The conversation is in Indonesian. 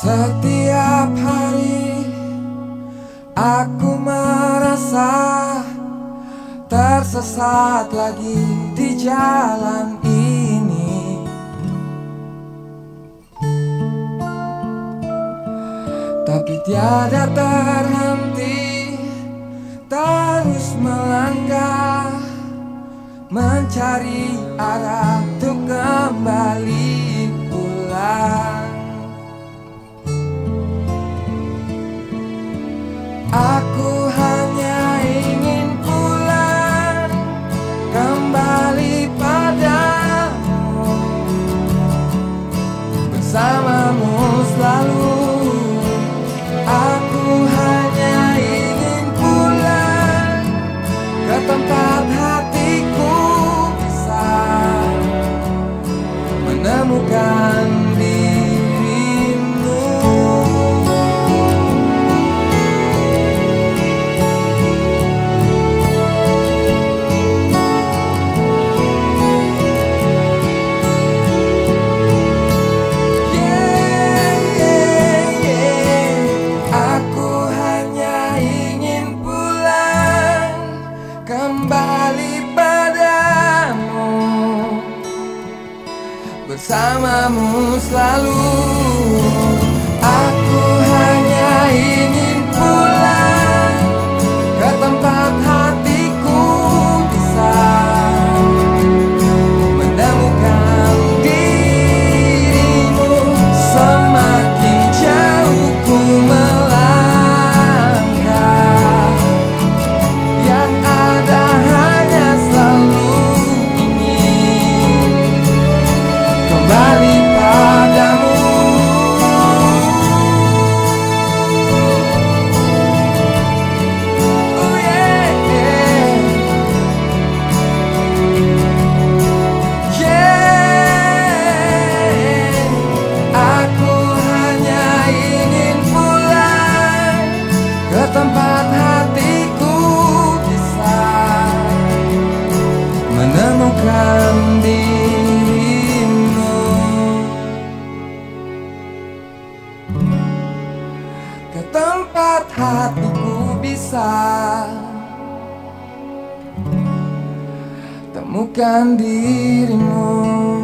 Setiap hari aku merasa tersesat lagi di jalan. Tapi tiada terhenti terus melangkah Mencari arah untuk kembali pulang. Aku hanya ingin pulang kembali padamu kembali padamu bersamamu selalu. Tempat hatiku bisa menemukan dirimu. Ke tempat hatiku bisa temukan dirimu